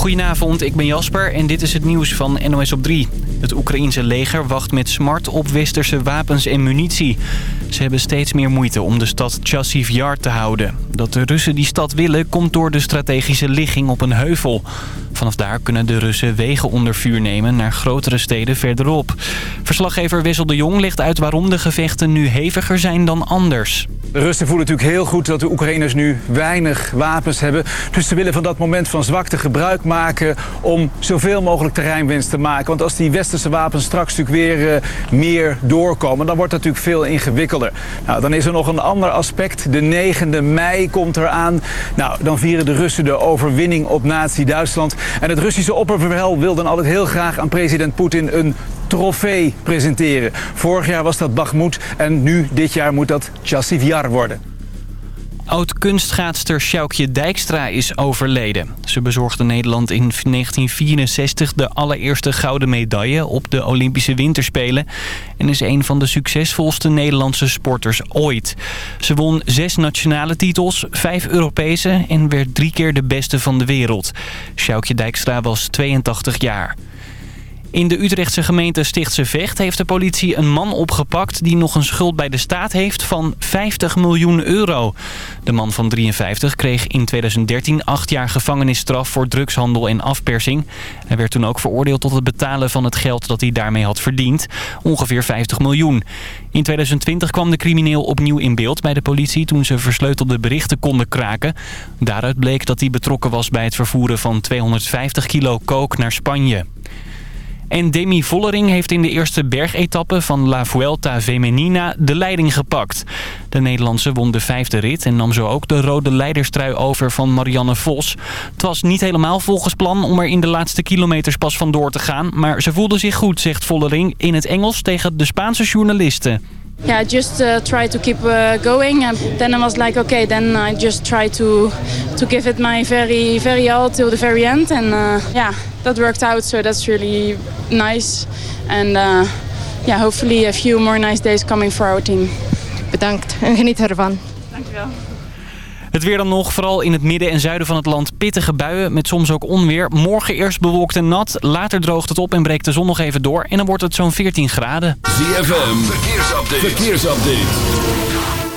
Goedenavond, ik ben Jasper en dit is het nieuws van NOS op 3. Het Oekraïense leger wacht met smart op westerse wapens en munitie. Ze hebben steeds meer moeite om de stad Chassiv Yar te houden. Dat de Russen die stad willen komt door de strategische ligging op een heuvel. Vanaf daar kunnen de Russen wegen onder vuur nemen naar grotere steden verderop. Verslaggever Wessel de Jong legt uit waarom de gevechten nu heviger zijn dan anders. De Russen voelen natuurlijk heel goed dat de Oekraïners nu weinig wapens hebben. Dus ze willen van dat moment van zwakte gebruik maken om zoveel mogelijk terreinwinst te maken. Want als die westerse wapens straks natuurlijk weer uh, meer doorkomen, dan wordt het natuurlijk veel ingewikkelder. Nou, dan is er nog een ander aspect. De 9e mei komt eraan. Nou, dan vieren de Russen de overwinning op nazi-Duitsland. En het Russische opperbevel wil dan altijd heel graag aan president Poetin een trofee presenteren. Vorig jaar was dat Bakhmut en nu, dit jaar, moet dat Chassiv Yar worden. Oud-kunstschaatster Sjoukje Dijkstra is overleden. Ze bezorgde Nederland in 1964 de allereerste gouden medaille op de Olympische Winterspelen... en is een van de succesvolste Nederlandse sporters ooit. Ze won zes nationale titels, vijf Europese en werd drie keer de beste van de wereld. Sjoukje Dijkstra was 82 jaar. In de Utrechtse gemeente Stichtse Vecht heeft de politie een man opgepakt... die nog een schuld bij de staat heeft van 50 miljoen euro. De man van 53 kreeg in 2013 acht jaar gevangenisstraf voor drugshandel en afpersing. Hij werd toen ook veroordeeld tot het betalen van het geld dat hij daarmee had verdiend. Ongeveer 50 miljoen. In 2020 kwam de crimineel opnieuw in beeld bij de politie... toen ze versleutelde berichten konden kraken. Daaruit bleek dat hij betrokken was bij het vervoeren van 250 kilo kook naar Spanje. En Demi Vollering heeft in de eerste bergetappe van La Vuelta Femenina de leiding gepakt. De Nederlandse won de vijfde rit en nam zo ook de rode leiderstrui over van Marianne Vos. Het was niet helemaal volgens plan om er in de laatste kilometers pas vandoor te gaan. Maar ze voelde zich goed, zegt Vollering in het Engels tegen de Spaanse journalisten. Yeah, just uh, try to keep uh, going. And then I was like, okay, then I just try to to give it my very, very all till the very end. And uh, yeah, that worked out. So that's really nice. And uh, yeah, hopefully a few more nice days coming for our team. Bedankt en geniet ervan. Dankjewel. Het weer dan nog, vooral in het midden en zuiden van het land pittige buien met soms ook onweer. Morgen eerst bewolkt en nat, later droogt het op en breekt de zon nog even door. En dan wordt het zo'n 14 graden. ZFM, verkeersupdate. verkeersupdate.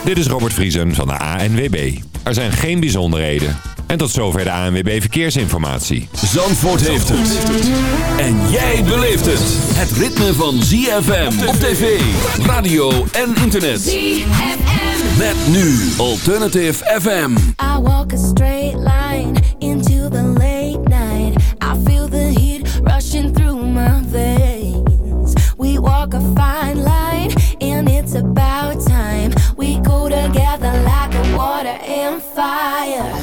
Dit is Robert Vriesen van de ANWB. Er zijn geen bijzonderheden. En tot zover de ANWB Verkeersinformatie. Zandvoort heeft het. En jij beleeft het. Het ritme van ZFM op tv, radio en internet. ZFM. Met nu Alternative FM. I walk a straight line into the late night. I feel the heat rushing through my veins. We walk a fine line and it's about time. We go together like a water and fire.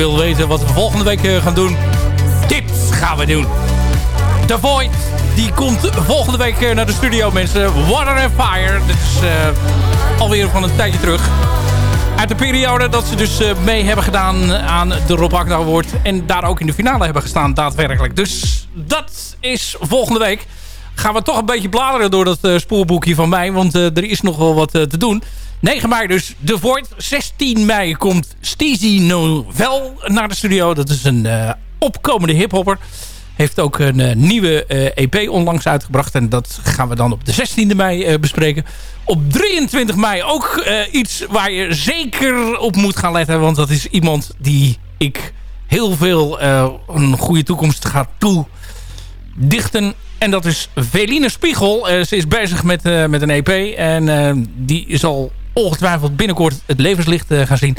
Wil weten wat we volgende week eh, gaan doen, tips gaan we doen. The Void, die komt volgende week eh, naar de studio, mensen. Water and Fire, dat is uh, alweer van een tijdje terug. Uit de periode dat ze dus mee hebben gedaan aan de Rob Agda Award. En daar ook in de finale hebben gestaan, daadwerkelijk. Dus dat is volgende week. Gaan we toch een beetje bladeren door dat spoorboekje van mij. Want er is nog wel wat te doen. 9 mei dus The Void. 16 mei komt Steezy Novel naar de studio. Dat is een uh, opkomende hiphopper. Heeft ook een uh, nieuwe uh, eh, EP onlangs uitgebracht. En dat gaan we dan op de 16e mei bespreken. Op 23 mei ook iets waar je zeker op moet gaan letten. Want dat is iemand die ik heel veel een goede toekomst gaat toedichten. En dat is Veline Spiegel. ze is bezig met, met een EP. En die is al ongetwijfeld binnenkort het levenslicht uh, gaan zien.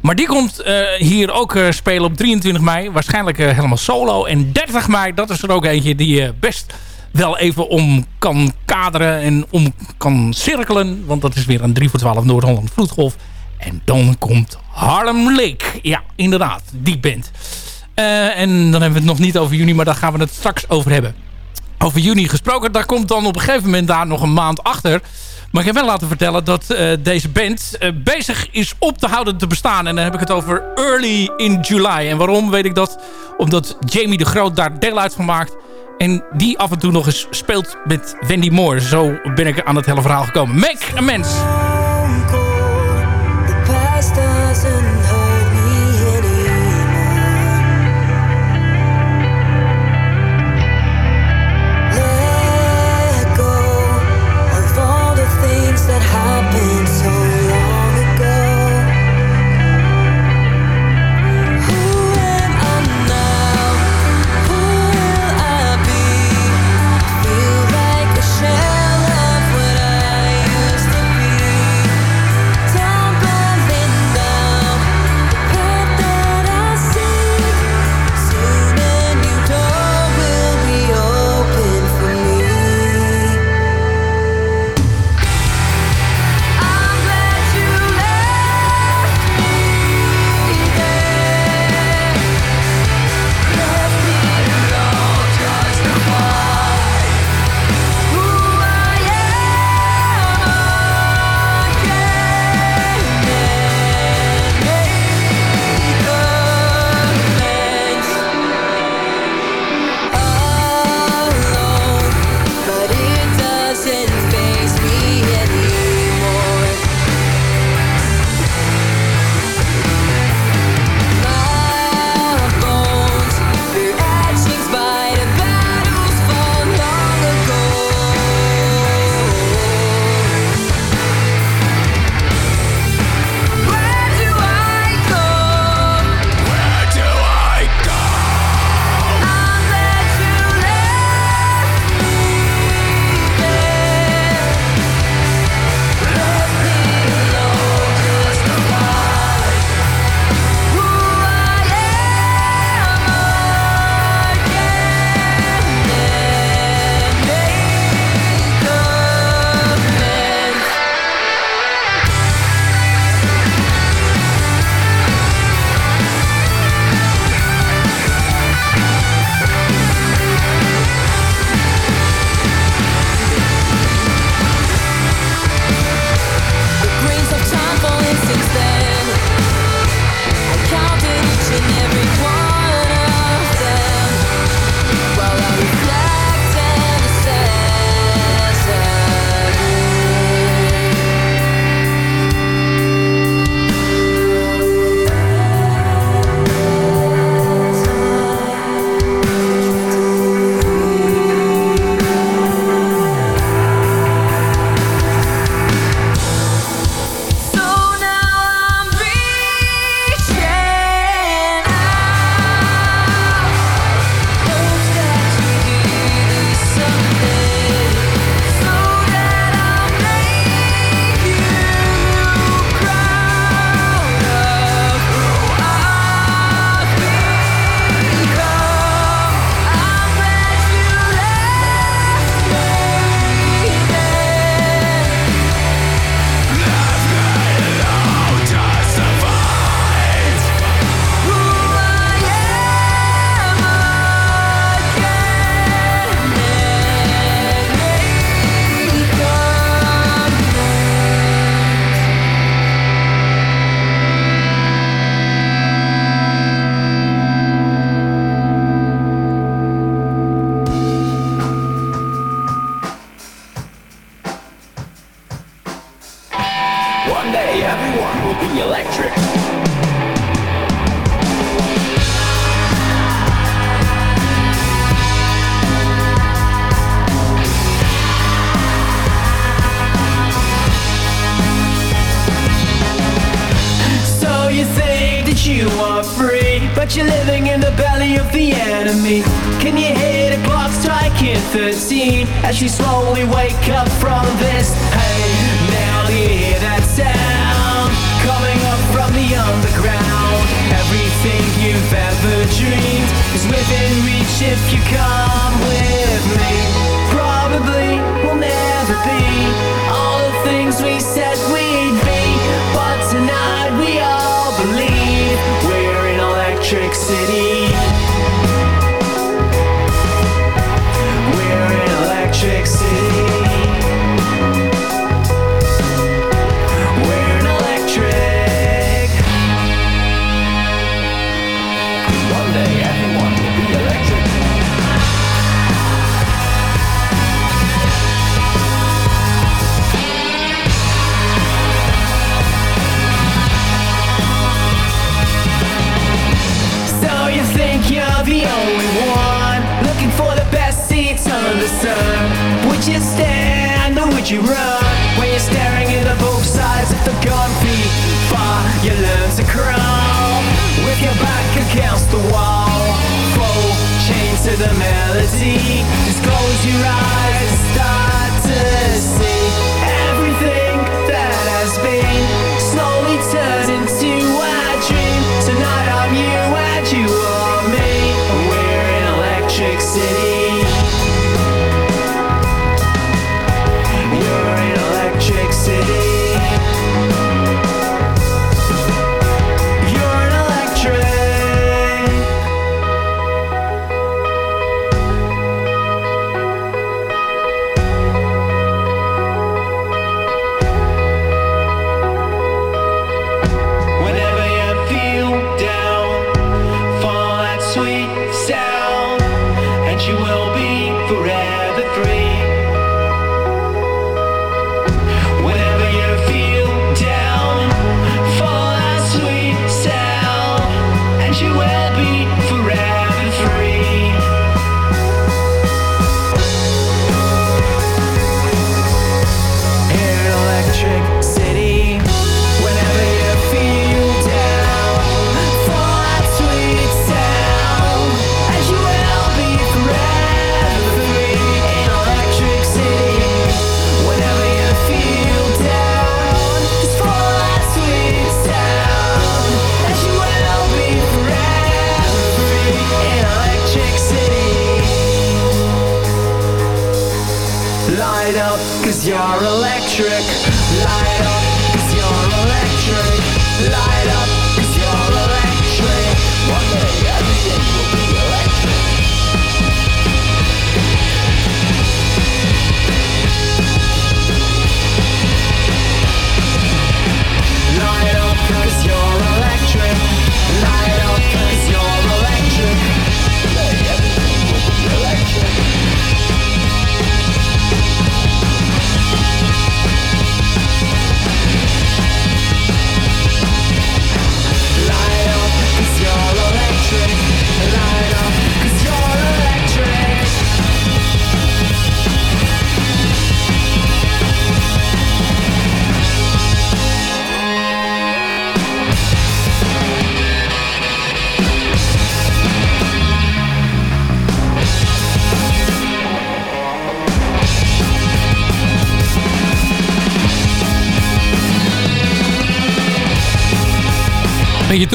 Maar die komt uh, hier ook uh, spelen op 23 mei. Waarschijnlijk helemaal solo. En 30 mei, dat is er ook eentje die je best wel even om kan kaderen en om kan cirkelen. Want dat is weer een 3 voor 12 Noord-Holland vloedgolf. En dan komt Harlem Lake. Ja, inderdaad, die band. en dan hebben we het nog niet over juni, maar daar gaan we het straks over hebben. Over juni gesproken, daar komt dan op een gegeven moment daar nog een maand achter... Maar ik heb wel laten vertellen dat uh, deze band uh, bezig is op te houden te bestaan. En dan heb ik het over Early in July. En waarom weet ik dat? Omdat Jamie de Groot daar deel uit van maakt. En die af en toe nog eens speelt met Wendy Moore. Zo ben ik aan het hele verhaal gekomen. Make Electric City. should you run when you're staring at the both sides of the gun? Feet far, you learn to crawl with your back against the wall. Full chain to the melody, just close your eyes.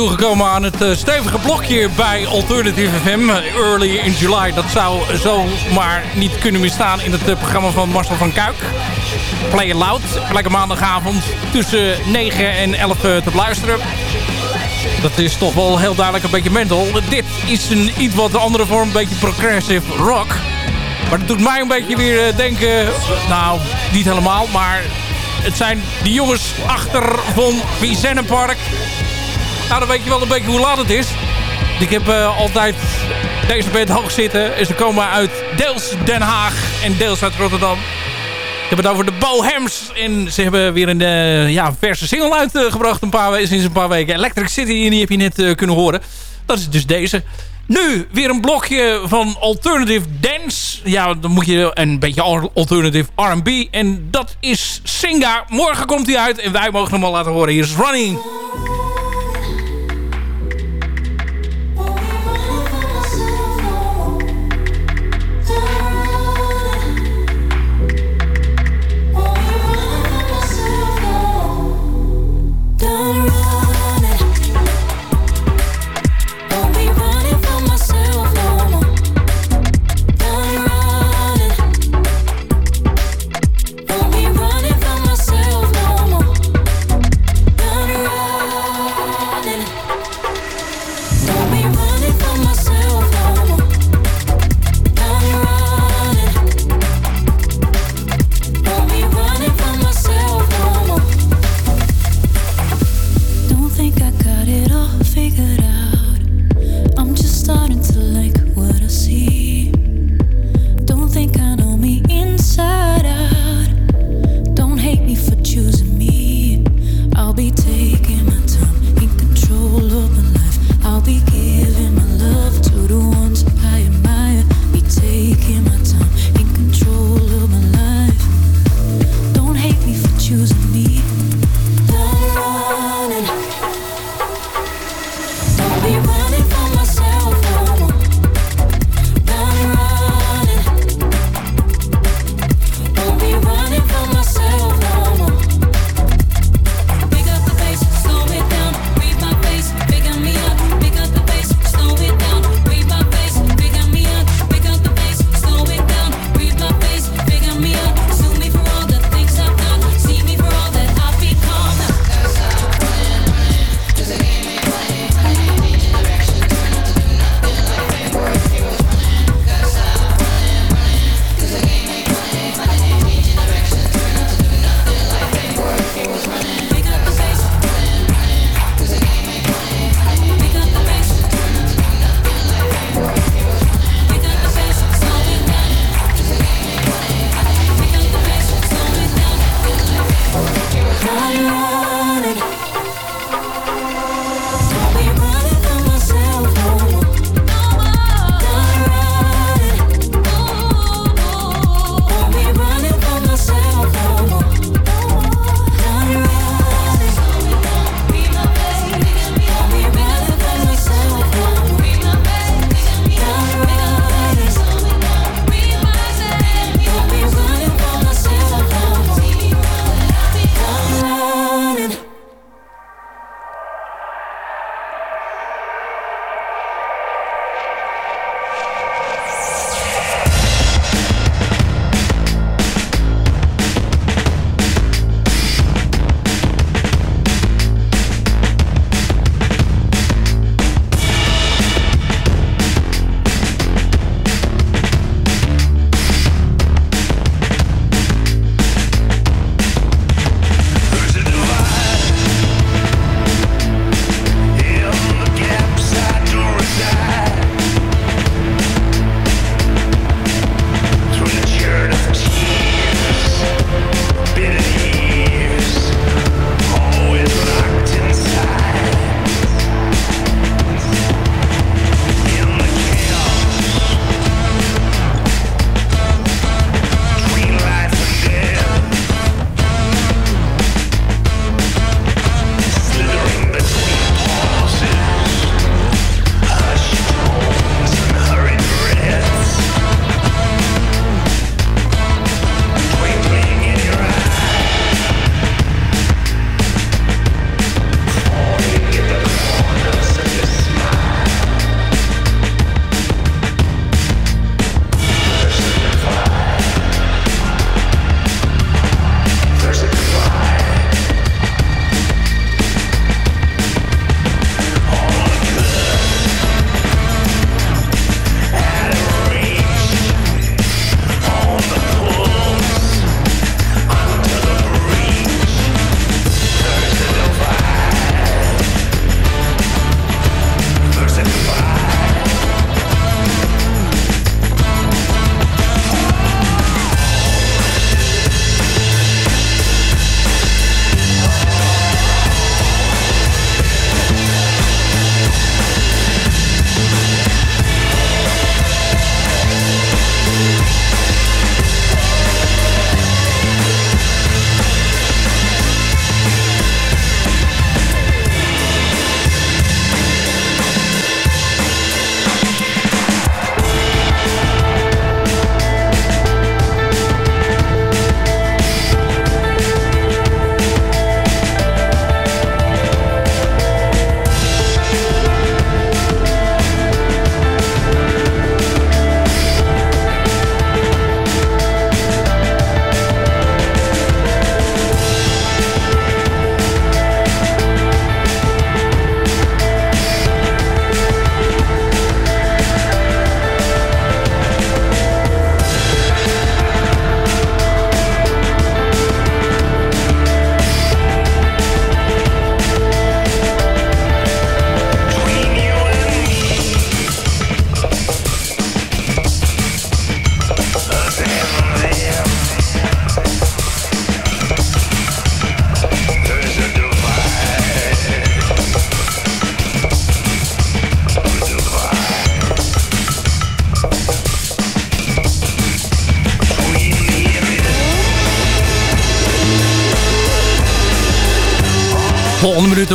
toegekomen aan het eh, stevige blokje bij Alternative FM. Eh, early in July, dat zou zomaar niet kunnen misstaan in het eh, programma van Marcel van Kuik. Play it Loud, elke maandagavond tussen 9 en 11 te luisteren. Dat is toch wel heel duidelijk een beetje mental. Dit is een iets wat andere vorm, een beetje progressive rock. Maar dat doet mij een beetje weer denken... Nou, niet helemaal, maar... Het zijn de jongens achter van Vizennepark. Nou, dan weet je wel een beetje hoe laat het is. Ik heb eh, altijd deze band hoog zitten. En ze komen uit deels Den Haag en deels uit Rotterdam. Ik heb het over de Bohems. En ze hebben weer een eh, ja, verse single uitgebracht een paar, sinds een paar weken. Electric City, Hier die heb je net eh, kunnen horen. Dat is dus deze. Nu weer een blokje van Alternative Dance. Ja, dan moet je een beetje Alternative R&B. En dat is Singa. Morgen komt hij uit en wij mogen hem al laten horen. Hier is Running.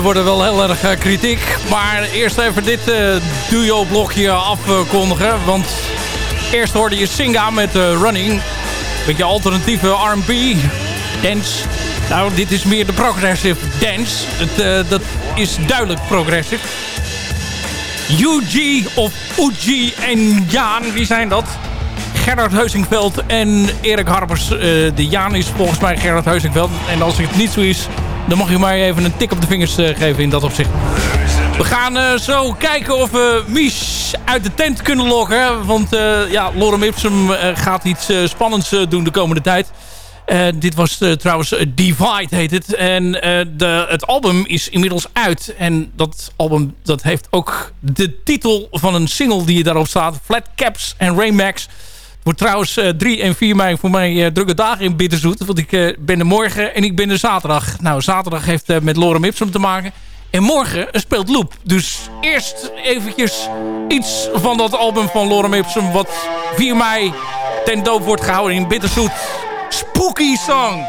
Minuten worden wel heel erg uh, kritiek. Maar eerst even dit uh, duo-blokje afkondigen. Want eerst hoorde je Singa met uh, Running. Beetje alternatieve R&B, dance. Nou, dit is meer de progressive dance. Het, dat is duidelijk progressive. UG of UG en Jaan, wie zijn dat? Gerard Heusingveld en Erik Harbers. de Jaan is volgens mij Gerard Heusingveld. En als het niet zo is, dan mag je maar even een tik op de vingers uh, geven in dat opzicht. We gaan uh, zo kijken of we Mies uit de tent kunnen lokken. Want uh, ja, Lorem Ipsum gaat iets spannends doen de komende tijd. dit was trouwens Divide heet het. En de, het album is inmiddels uit. En dat album dat heeft ook de titel van een single die daarop staat. Flat Caps en Raymax. Wordt trouwens uh, 3 en 4 mei voor mij uh, drukke dagen in Bitterzoet. Want ik uh, ben er morgen en ik ben er zaterdag. Nou, zaterdag heeft met Lorem Ipsum te maken. En morgen speelt Loop. Dus eerst eventjes iets van dat album van Lorem Ipsum... wat 4 mei ten doop wordt gehouden in Bitterzoet. Spooky Song.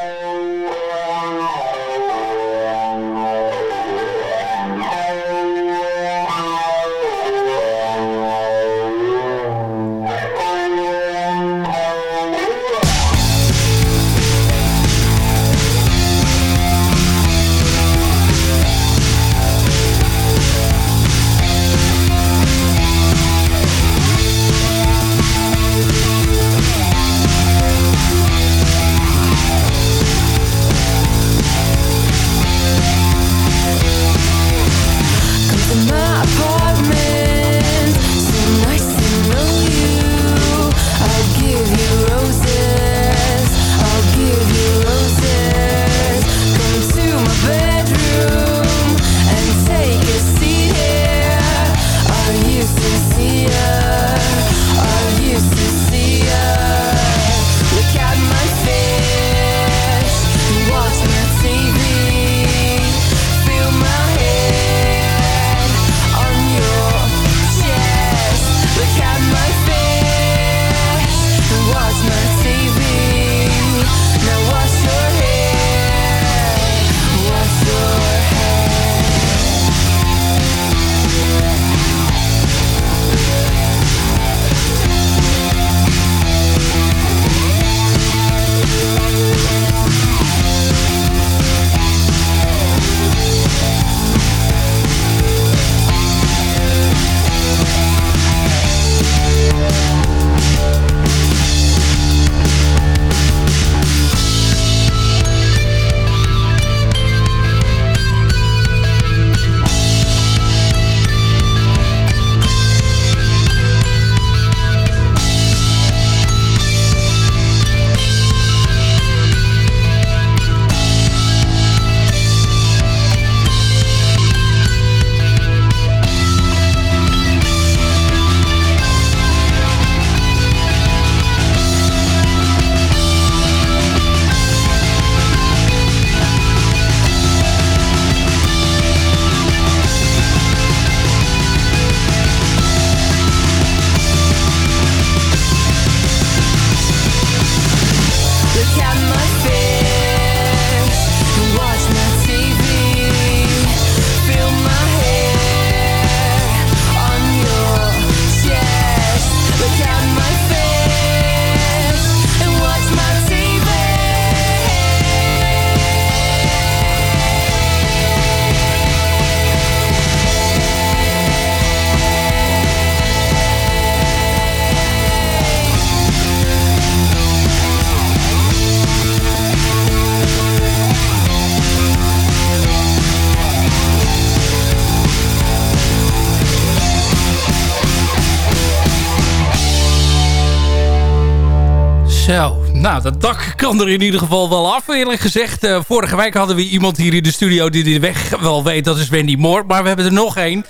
Nou, dat dak kan er in ieder geval wel af, eerlijk gezegd. Uh, vorige week hadden we iemand hier in de studio die de weg wel weet. Dat is Wendy Moore. Maar we hebben er nog één.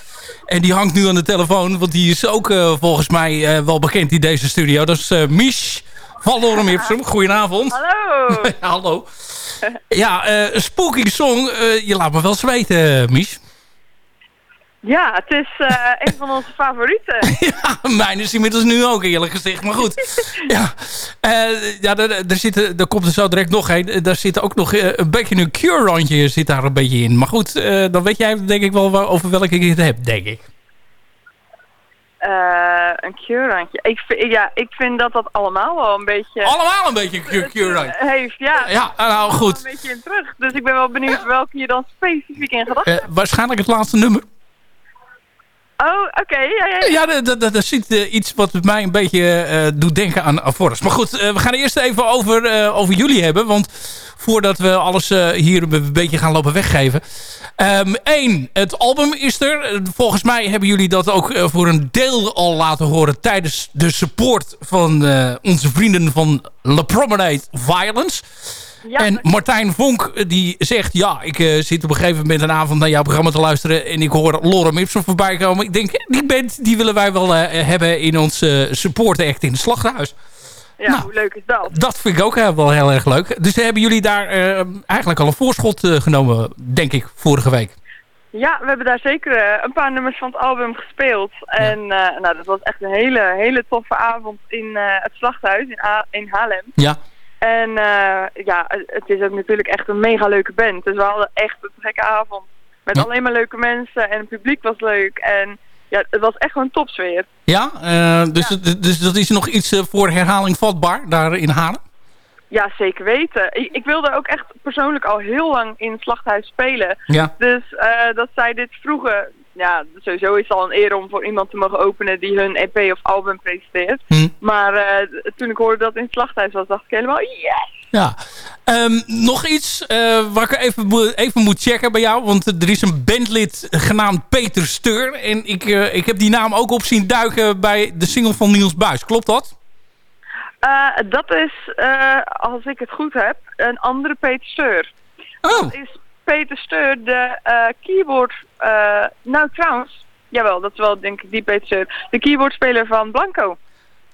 En die hangt nu aan de telefoon. Want die is ook uh, volgens mij uh, wel bekend in deze studio. Dat is Mich van Lorem Ipsum. Goedenavond. Hallo. Hallo. Ja, Spooky Song. je laat me wel zweten, Mich. Ja, het is eh, een van onze favorieten. ja, mijn is inmiddels nu ook eerlijk gezegd. Maar goed. ja, Eh, ja er, er, zit, er komt er zo direct nog een. Daar zit ook nog eh, een beetje een cure-randje zit daar een beetje in. Maar goed, eh, dan weet jij denk ik wel waar- over welke ik het heb, denk ik. Eh, een cure-randje. Ik, vind- ja, ik vind dat dat allemaal wel een beetje... Allemaal een beetje een cure- cure-randje. Heeft, ja. Ja, nou goed. Een beetje in terug. Dus ik ben wel benieuwd welke je dan specifiek in gedachten Eh, hebt. waarschijnlijk het laatste nummer. Oh, oké. ja, dat- dat- zit eh, iets wat mij een beetje eh, doet denken aan Forrest. Maar goed, eh, we gaan eerst even over, over jullie hebben. Want voordat we alles hier een beetje gaan lopen weggeven. Eén, het album is er. Volgens mij hebben jullie dat ook voor een deel al laten horen... tijdens de support van onze vrienden van La Promenade Violence. Ja, En Martijn Vonk eh, die zegt... ja, ik eh, zit op een gegeven moment een avond naar jouw programma te luisteren... en ik hoor Lorem Ipsum voorbij komen. Ik denk, die band die willen wij wel eh, hebben in ons eh, support act in het slachthuis. ja nou. hoe leuk is dat? Dat vind ik ook wel heel erg leuk. Dus hebben jullie daar eigenlijk al een voorschot genomen, denk ik, vorige week. Ja, we hebben daar zeker een paar nummers van het album gespeeld. En nou, dat was echt een hele, hele toffe avond in het slachthuis in, A- in Haarlem. Ja, En eh, ja, het is ook natuurlijk echt een mega leuke band. Dus we hadden echt een gekke avond. Met Ja. alleen maar leuke mensen en het publiek was leuk. En ja, het was echt gewoon topsfeer. ja eh, dus, het- dus dat is nog iets eh, voor herhaling vatbaar daar in Haarlem. Ja, zeker weten. Ik, ik wilde ook echt persoonlijk al heel lang in slachthuis spelen. Ja. Dus dat zij dit vroegen, ja, sowieso is het al een eer om voor iemand te mogen openen die hun EP of album presenteert. Hm. Maar eh, toen ik hoorde dat het in het slachthuis was, dacht ik helemaal, yes! Ja. Ehm, nog iets eh, waar ik even, even moet checken bij jou. Want er is een bandlid genaamd Peter Steur. En ik, eh, ik heb die naam ook op zien duiken bij de single van Niels Buis. Klopt dat? Dat is, als ik het goed heb, een andere Peter Steur. Oh, Dat is Peter Steur, de eh, keyboard... eh, nou, trouwens, jawel, dat is wel denk ik die Peter Steur. De keyboardspeler van Blanco.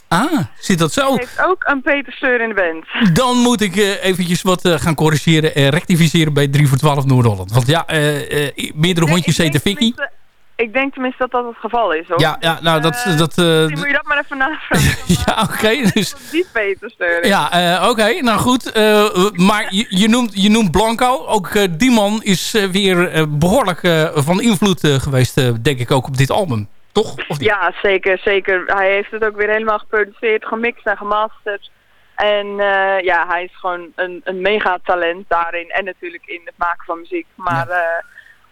ah, zit dat zo? Heeft ook een Peter Steur in de band. Dan moet ik eh, eventjes wat gaan corrigeren en rectificeren bij 3 voor 12 Noord-Holland. Want ja, meerdere Nee, hondjes denk Vicky. Ik denk tenminste dat dat het geval is, hoor. Ja, ja, nou dat... Eh, dat Misschien moet je dat maar even navragen. ja, oké. dus, Steur is. ja, eh, oké. nou goed. maar je, je, noemt, je noemt Blanco. Ook die man is weer eh, behoorlijk eh, van invloed geweest, denk ik ook, op dit album. Toch? Of niet? Ja, zeker, zeker. Hij heeft het ook weer helemaal geproduceerd, gemixt en gemasterd. En ja, hij is gewoon een, een mega talent daarin. En natuurlijk in het maken van muziek. Maar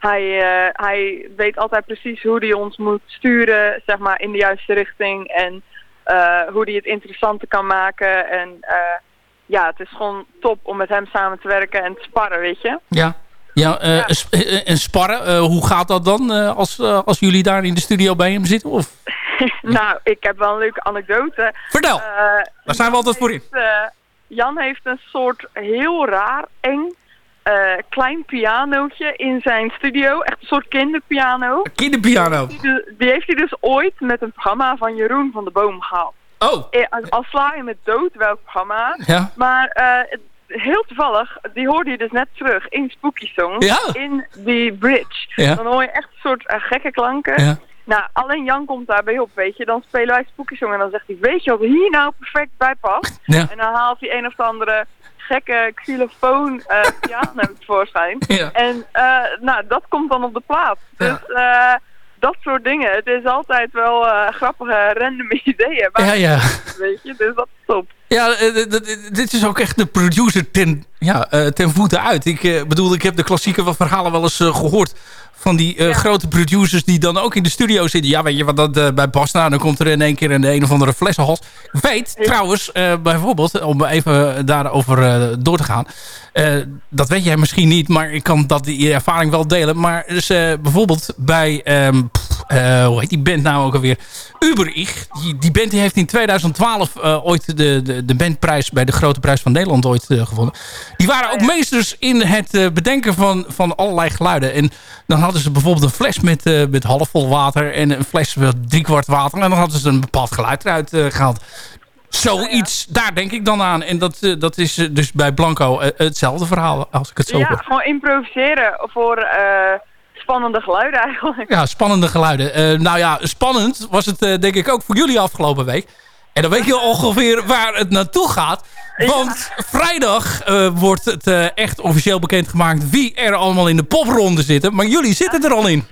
hij, eh, hij weet altijd precies hoe hij ons moet sturen, zeg maar, in de juiste richting. En eh, hoe hij het interessanter kan maken. En eh, ja, het is gewoon top om met hem samen te werken en te sparren, weet je. Ja. Ja, en sparren, hoe gaat dat dan als, als jullie daar in de studio bij hem zitten? Of? nou, ik heb wel een leuke anekdote. Vertel, daar zijn we altijd voor in. Jan heeft een soort heel raar, eng, eh, klein pianootje in zijn studio. Echt een soort kinderpiano. Kinderpiano. Die, die heeft hij dus ooit met een programma van Jeroen van de Boom gehaald. Oh, Al sla je met dood welk programma. ja. Maar eh, heel toevallig, die hoorde je dus net terug in Spooky Song. Ja. In die bridge. Ja. Dan hoor je echt een soort eh, gekke klanken. Ja. Nou, alleen Jan komt daarbij op, weet je. Dan spelen wij Spooky Song en dan zegt hij, weet je wat hier nou perfect bij past? Ja. En dan haalt hij een of andere gekke xylofoon eh piano tevoorschijn. Ja. En eh, nou, dat komt dan op de plaat. Dus eh, dat soort dingen. Het is altijd wel grappige random ideeën. Maar, Ja, ja. Weet je, dus dat is top. Ja, dit is ook echt de producer ten, ja, ten voeten uit. Ik bedoel, ik heb de klassieke verhalen wel eens eh, gehoord... van die eh, grote producers die dan ook in de studio zitten. Ja, weet je wat dat eh, bij? Nou, dan komt er in één keer een, een of andere flessenhals. Ik weet trouwens, eh, bijvoorbeeld, om even daarover door te gaan... dat weet jij misschien niet, maar ik kan dat die ervaring wel delen. Maar dus, bijvoorbeeld bij... ehm, pff, eh, hoe heet die band nou ook alweer? Uberich. Die, die band die heeft in 2012 eh, ooit de, de, de bandprijs bij de Grote Prijs van Nederland ooit eh, gewonnen. Die waren ook meesters in het bedenken van, van allerlei geluiden. En dan hadden ze bijvoorbeeld een fles met, met halfvol water en een fles met driekwart water. En dan hadden ze een bepaald geluid eruit eh, gehaald. Zoiets, daar denk ik dan aan. En dat, dat is dus bij Blanco hetzelfde verhaal als ik het zo Ja, hoor. gewoon improviseren voor spannende geluiden eigenlijk. Ja, spannende geluiden. Eh, nou ja, spannend was het eh, denk ik ook voor jullie afgelopen week. En dan weet je ongeveer waar het naartoe gaat. Want vrijdag eh, wordt het echt officieel bekendgemaakt wie er allemaal in de popronde zitten. Maar jullie zitten er al in.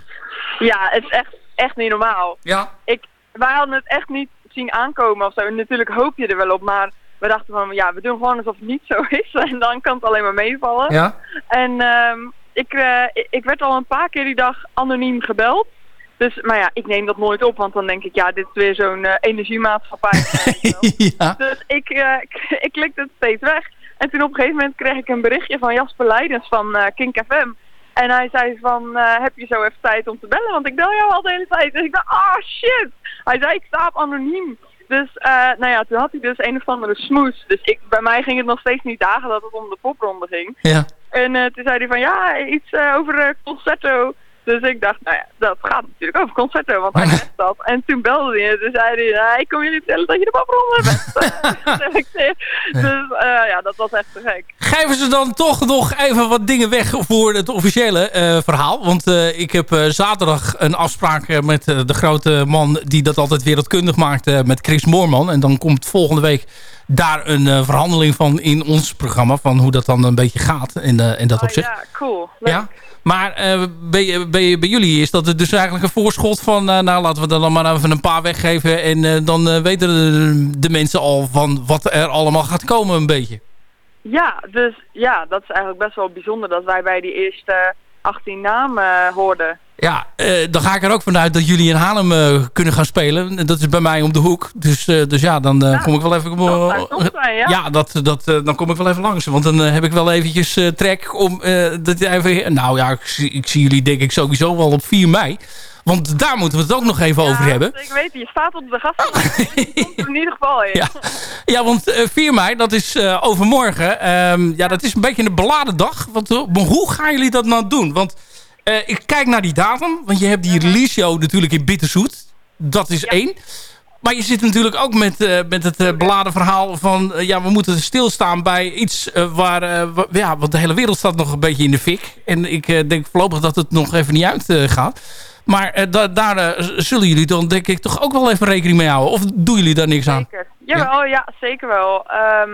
Ja, het is echt, echt niet normaal. Ja. Ik, wij hadden het echt niet zien aankomen of zo. En natuurlijk hoop je er wel op, maar we dachten van, ja, we doen gewoon alsof het niet zo is. En dan kan het alleen maar meevallen. Ja. En ehm, ik, eh, ik- ik werd al een paar keer die dag anoniem gebeld. Dus, maar ja, ik neem dat nooit op, want dan denk ik, ja, dit is weer zo'n eh, energiemaatschappij. ja. Dus ik, eh, ik, ik klikte het steeds weg. En toen op een gegeven moment kreeg ik een berichtje van Jasper Leidens van eh, Kink FM. En hij zei van, heb je zo even tijd om te bellen? Want ik bel jou al de hele tijd. Dus ik dacht, ah shit. Hij zei, ik sta anoniem. Dus, nou ja, toen had hij dus een of andere smoes. Dus ik, bij mij ging het nog steeds niet dagen dat het om de popronde ging. Ja. En eh, toen zei hij van, ja, iets eh, over eh, Concerto. Dus ik dacht, nou ja, dat gaat natuurlijk over Concerto, want hij zegt dat. En toen belde hij en toen zei hij, ja, ik kom jullie vertellen dat je de popronde bent. dus ja, dat was echt te gek. Geven ze dan toch nog even wat dingen weg voor het officiële verhaal? Want ik heb zaterdag een afspraak met de grote man die dat altijd wereldkundig maakt, met Chris Moorman. En dan komt volgende week daar een eh, verhandeling van in ons programma, van hoe dat dan een beetje gaat in, eh, in dat opzicht. Ja, cool. Leuk. Ja. Maar eh, bij, bij, bij jullie is dat dus eigenlijk een voorschot van... nou, laten we dan maar even een paar weggeven... en dan weten de, de mensen al van wat er allemaal gaat komen een beetje. Ja, dus ja, dat is eigenlijk best wel bijzonder dat wij bij die eerste 18 namen eh, hoorden. Ja, eh, dan ga ik er ook vanuit dat jullie in Haarlem eh, kunnen gaan spelen. En Dat is bij mij om de hoek. Dus, dus ja, dan kom ik wel even... dat zijn, ja. ja, dat, dat, dan kom ik wel even langs. Want dan heb ik wel eventjes trek om... dat even, nou ja, ik, zie- ik zie jullie denk ik sowieso wel op 4 mei. Want daar moeten we het ook nog even over hebben. Ik weet, je staat op de gasten. in ieder geval in. Ja, ja want eh, 4 mei, dat is eh, overmorgen. Ehm, ja, dat is een beetje een beladen dag. Want, eh, hoe gaan jullie dat nou doen? Want eh, ik kijk naar die datum. Want je hebt die release show natuurlijk in Bitterzoet. Dat is één. Maar je zit natuurlijk ook met, eh, met het eh, beladen verhaal van... eh, ja, we moeten stilstaan bij iets eh, waar... eh, wa- ja, want de hele wereld staat nog een beetje in de fik. En ik eh, denk voorlopig dat het nog even niet uitgaat. Maar eh, da- daar eh, zullen jullie dan denk ik toch ook wel even rekening mee houden. Of doen jullie daar niks aan? Zeker. Jawel, ja, zeker wel. Ehm,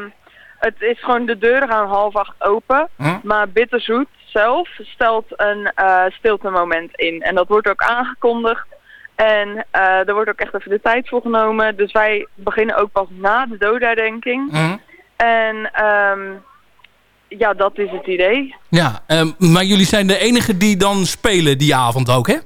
het is gewoon, de deuren gaan half acht open. Hm? Maar Bitterzoet zelf stelt een eh stilte moment in. En dat wordt ook aangekondigd. En eh, er wordt ook echt even de tijd voor genomen. Dus wij beginnen ook pas na de doodherdenking. Mhm. En ehm, ja, dat is het idee. Ja, ehm, maar jullie zijn de enige die dan spelen die avond ook, hè?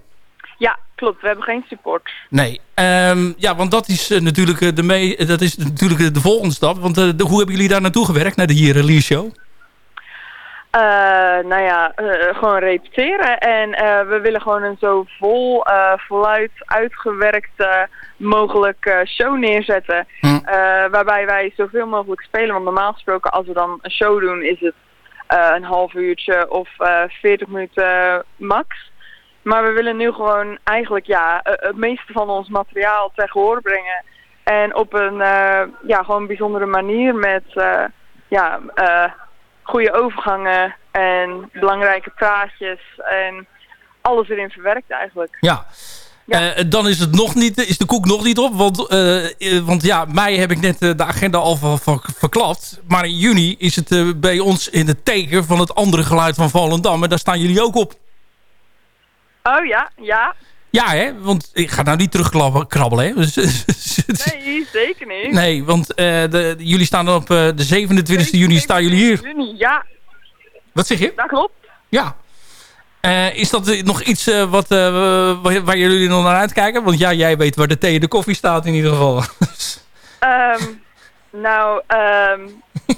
Klopt. We hebben geen support. Nee. Ehm, ja, want dat is eh, natuurlijk, eh, de, mee, dat is natuurlijk eh, de volgende stap. Want eh, de- hoe hebben jullie daar naartoe gewerkt, naar de hier release show? Eh, nou ja, eh, gewoon repeteren. En eh, we willen gewoon een zo vol, eh, voluit uitgewerkte mogelijk eh, show neerzetten. Hm. Eh, waarbij wij zoveel mogelijk spelen. Want normaal gesproken als we dan een show doen is het eh, een half uurtje of eh 40 minuten max. Maar we willen nu gewoon eigenlijk ja, eh, het meeste van ons materiaal ter gehoor brengen. En op een eh, ja, gewoon bijzondere manier met eh, ja, eh, goede overgangen en belangrijke praatjes en alles erin verwerkt eigenlijk. Ja. Eh, dan is, het nog niet, is de koek nog niet op. Want, want ja, mei heb ik net de agenda al ver- verklapt. Maar in juni is het bij ons in het teken van het andere geluid van Volendam. En daar staan jullie ook op. Oh ja, ja. Ja, hè? Want ik ga nou niet terugkrabbelen, hè? Dus- Nee, zeker niet. nee, want eh, de, jullie staan op eh, de 27e juni staan jullie hier. Juni, ja, Wat zeg je? dat klopt. Ja. Eh, is dat nog iets wat, waar, waar jullie nog naar uitkijken? Want ja, jij weet waar de thee en de koffie staat in ieder geval. Ehm, nou, ehm,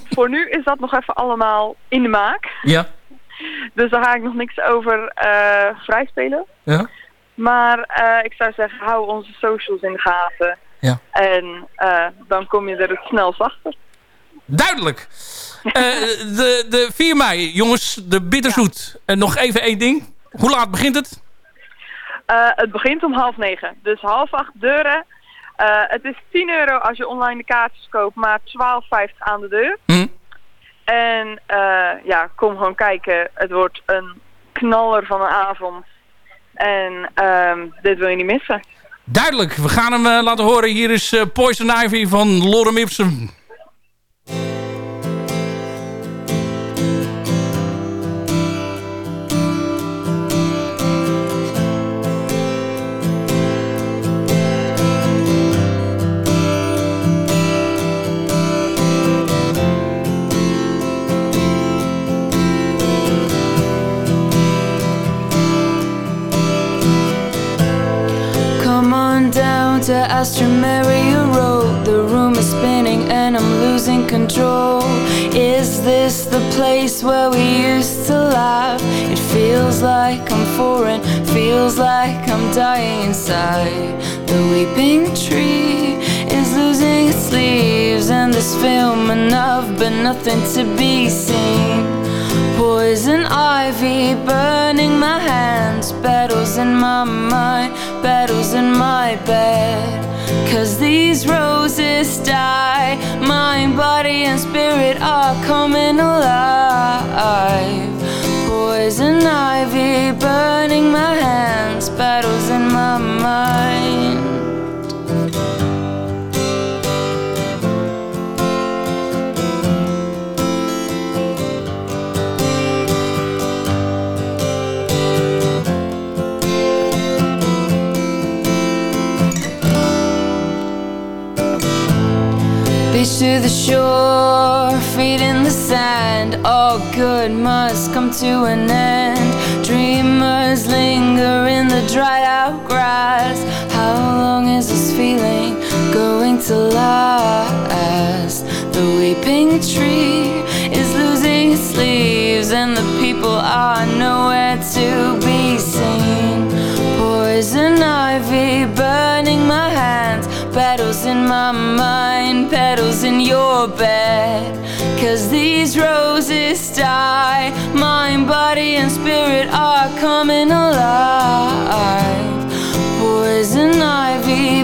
voor nu is dat nog even allemaal in de maak. ja. Dus daar ga ik nog niks over eh vrijspelen. Ja. Maar eh, ik zou zeggen, hou onze socials in de gaten. Ja. En eh, dan kom je er het snelst achter. Duidelijk. De, de 4 mei, jongens, de bitterzoet. En nog even één ding. Hoe laat begint het? Het begint om half negen. Dus half acht deuren. Het is 10 euro als je online de kaartjes koopt, maar 12,50 aan de deur. Hm. En eh, ja, kom gewoon kijken. Het wordt een knaller van een avond. En ehm, dit wil je niet missen. Duidelijk, we gaan hem eh, laten horen. Hier is eh, Poison Ivy van Lorem Ipsum. Down to Astra Maria Road. The room is spinning and I'm losing control. Is this the place where we used to laugh? It feels like I'm foreign, feels like I'm dying inside. The weeping tree is losing its leaves, and this film enough, but nothing to be seen. Poison ivy burning my hands, battles in my mind, battles in my bed. Cause these roses die, mind, body, and spirit are coming alive. Poison ivy burning my hands, battles in my mind. To the shore, feet in the sand. All good must come to an end. Dreamers linger in the dried out grass. How long is this feeling going to last? The weeping tree is losing its leaves, and the people are nowhere battles in my mind, petals in your bed. Cause these roses die, mind, body, and spirit are coming alive. Poison ivy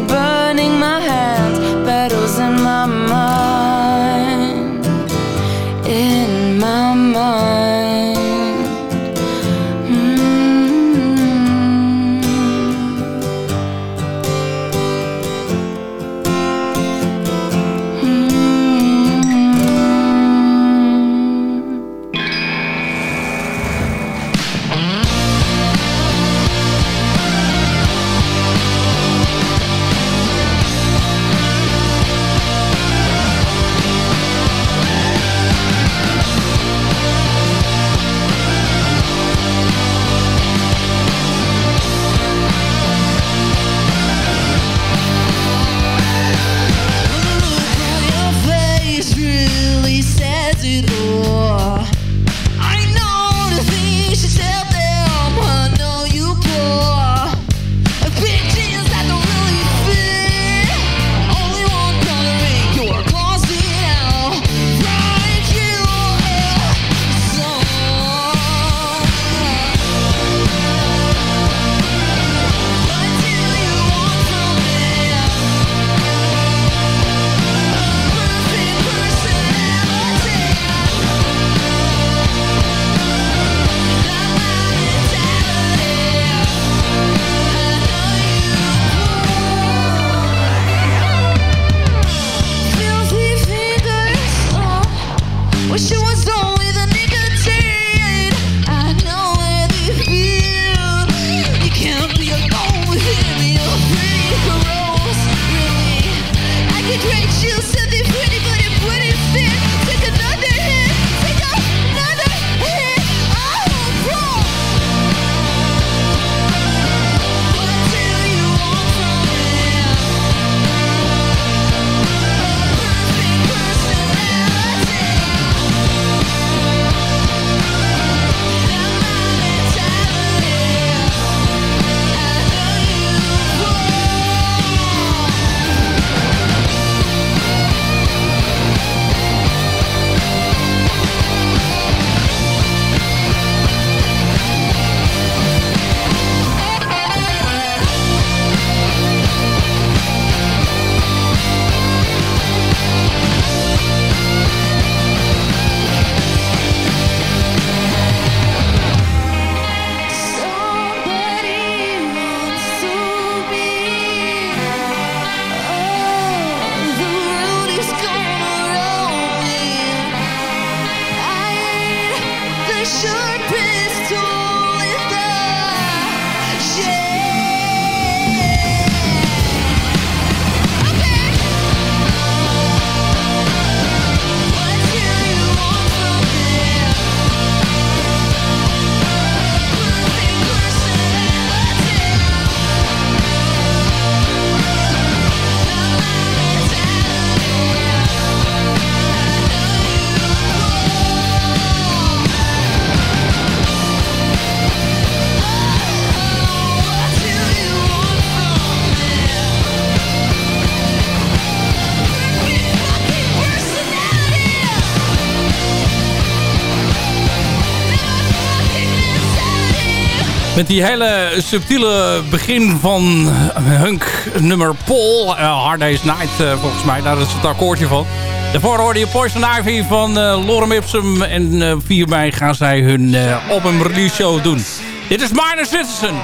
Met die hele subtiele begin van Hunk nummer Paul. Uh, Hard Day's Night uh, volgens mij. Daar is het akkoordje van. Daarvoor hoorde je Poison Ivy van uh, Lorem Ipsum. En uh, 4 mei gaan zij hun album release show doen. Dit is Minor Citizen.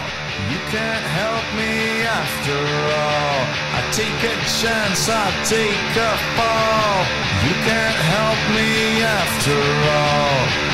You can't help me after all. I take a chance, I take a fall. You can't help me after all.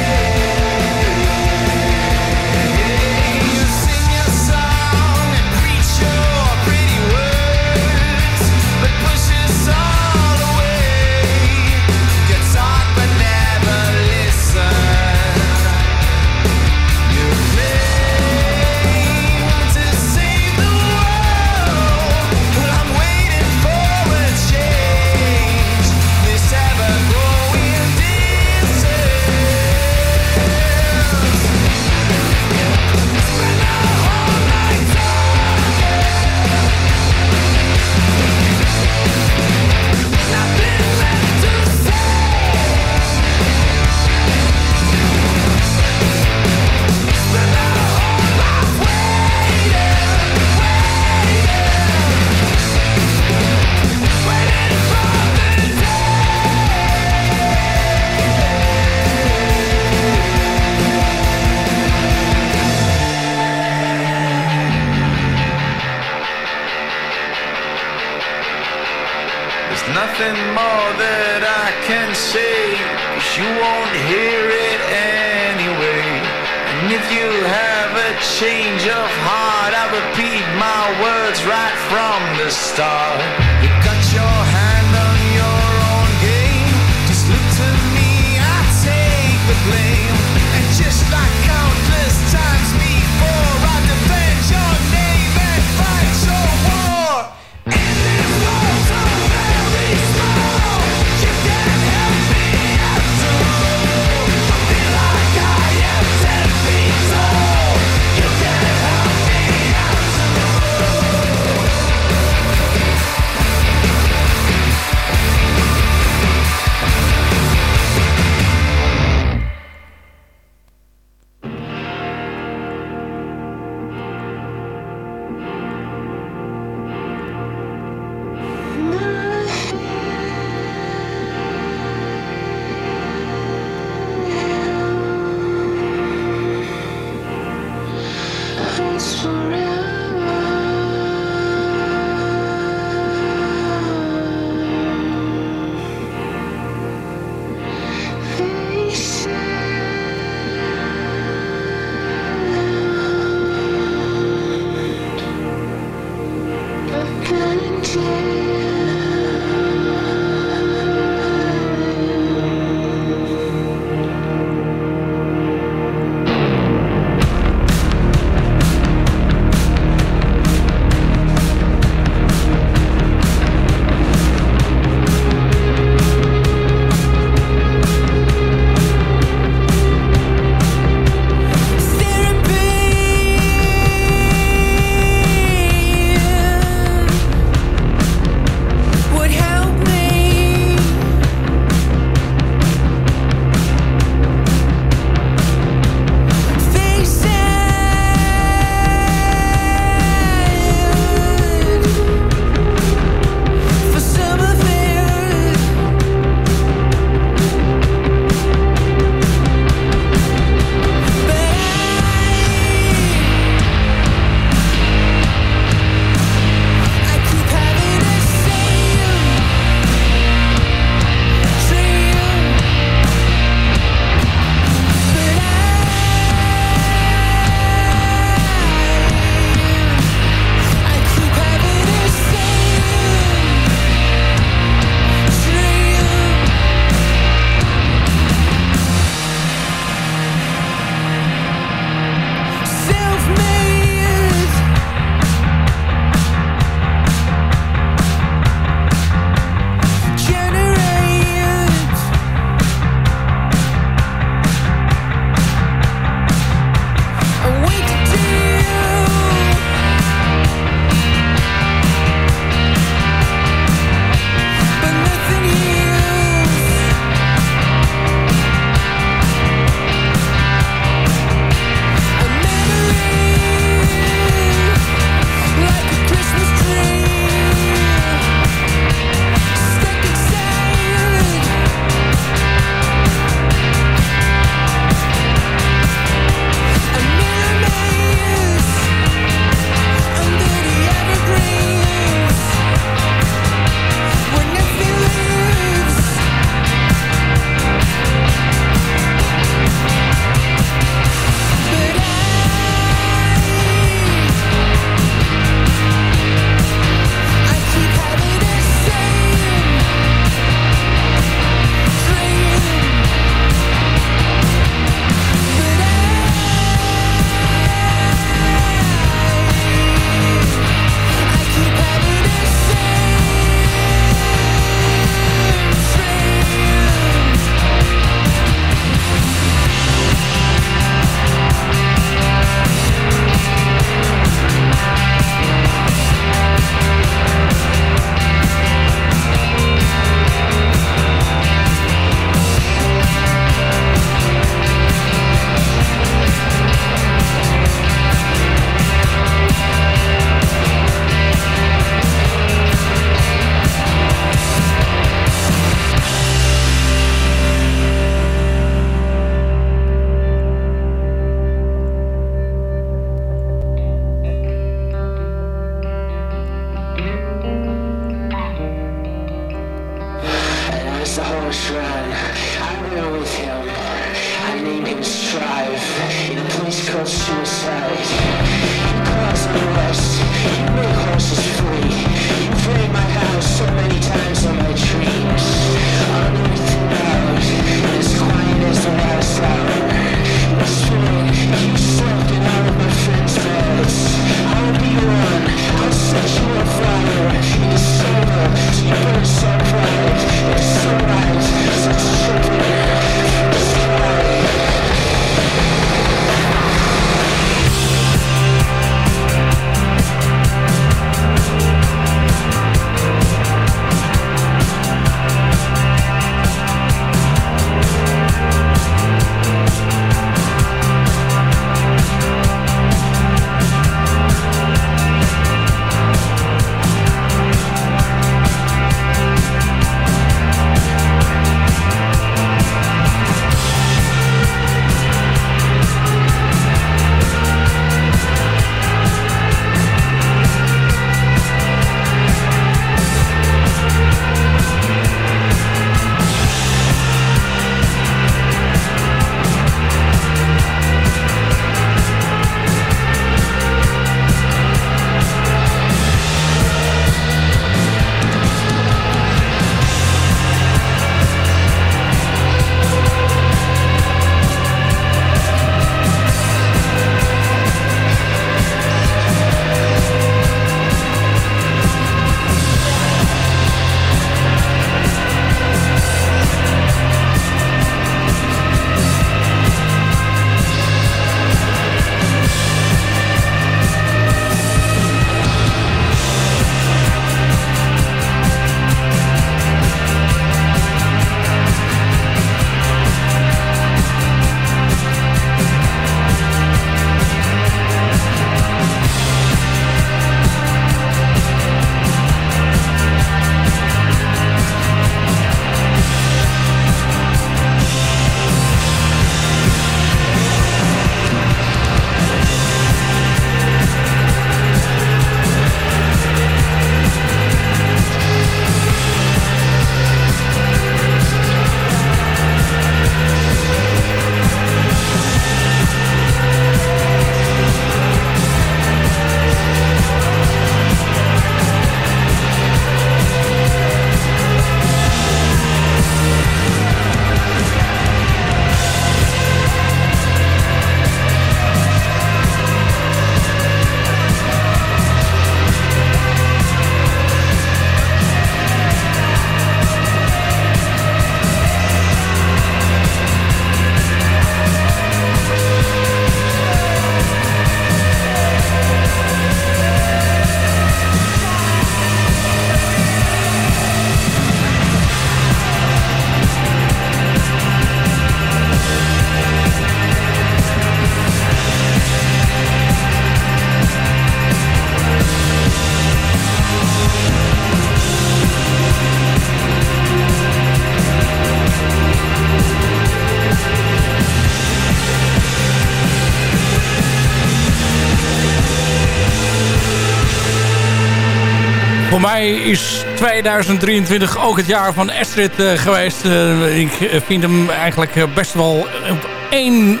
Mij is 2023 ook het jaar van Astrid eh, geweest. Eh, ik eh, vind hem eigenlijk best wel op één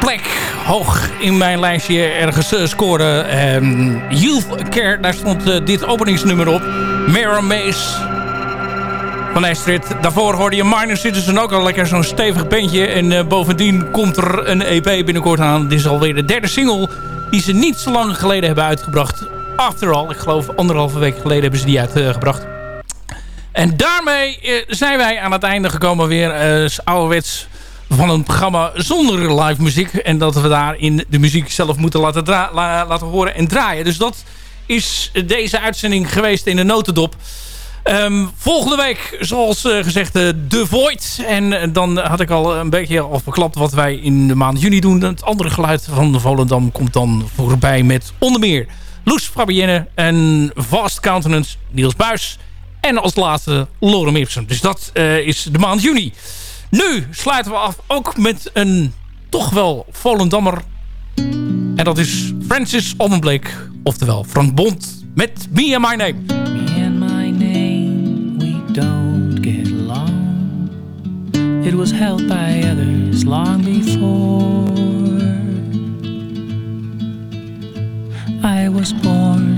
plek hoog in mijn lijstje ergens scoren. Ehm, Youth Care, daar stond dit openingsnummer op. Mara Maze van Astrid. Daarvoor hoorde je Minor Citizen ook al lekker zo'n stevig bandje. En bovendien komt er een EP binnenkort aan. Dit is alweer de derde single die ze niet zo lang geleden hebben uitgebracht. After All, ik geloof anderhalve week geleden hebben ze die uitgebracht. En daarmee eh, zijn wij aan het einde gekomen weer eh, ouderwets van een programma zonder live muziek. En dat we daarin de muziek zelf moeten laten, laten horen en draaien. Dus dat is deze uitzending geweest in de notendop. Ehm, volgende week, zoals eh, gezegd, The Void. En dan had ik al een beetje al verklapt wat wij in de maand juni doen. Het andere geluid van de Volendam komt dan voorbij met onder meer Loes Fabienne en Vast Countenance Niels Buis. En als laatste Lorem Ipsum. Dus dat eh, is de maand juni. Nu sluiten we af ook met een toch wel Volendammer. En dat is Francis Olmenblake. Oftewel Frank Bond met Me and My Name. Me and my name, we don't get it was held by others long before I was born.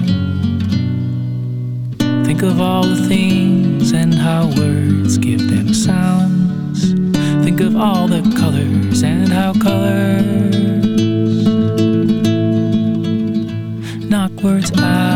Think of all the things and how words give them sounds. Think of all the colors and how colors knock words out.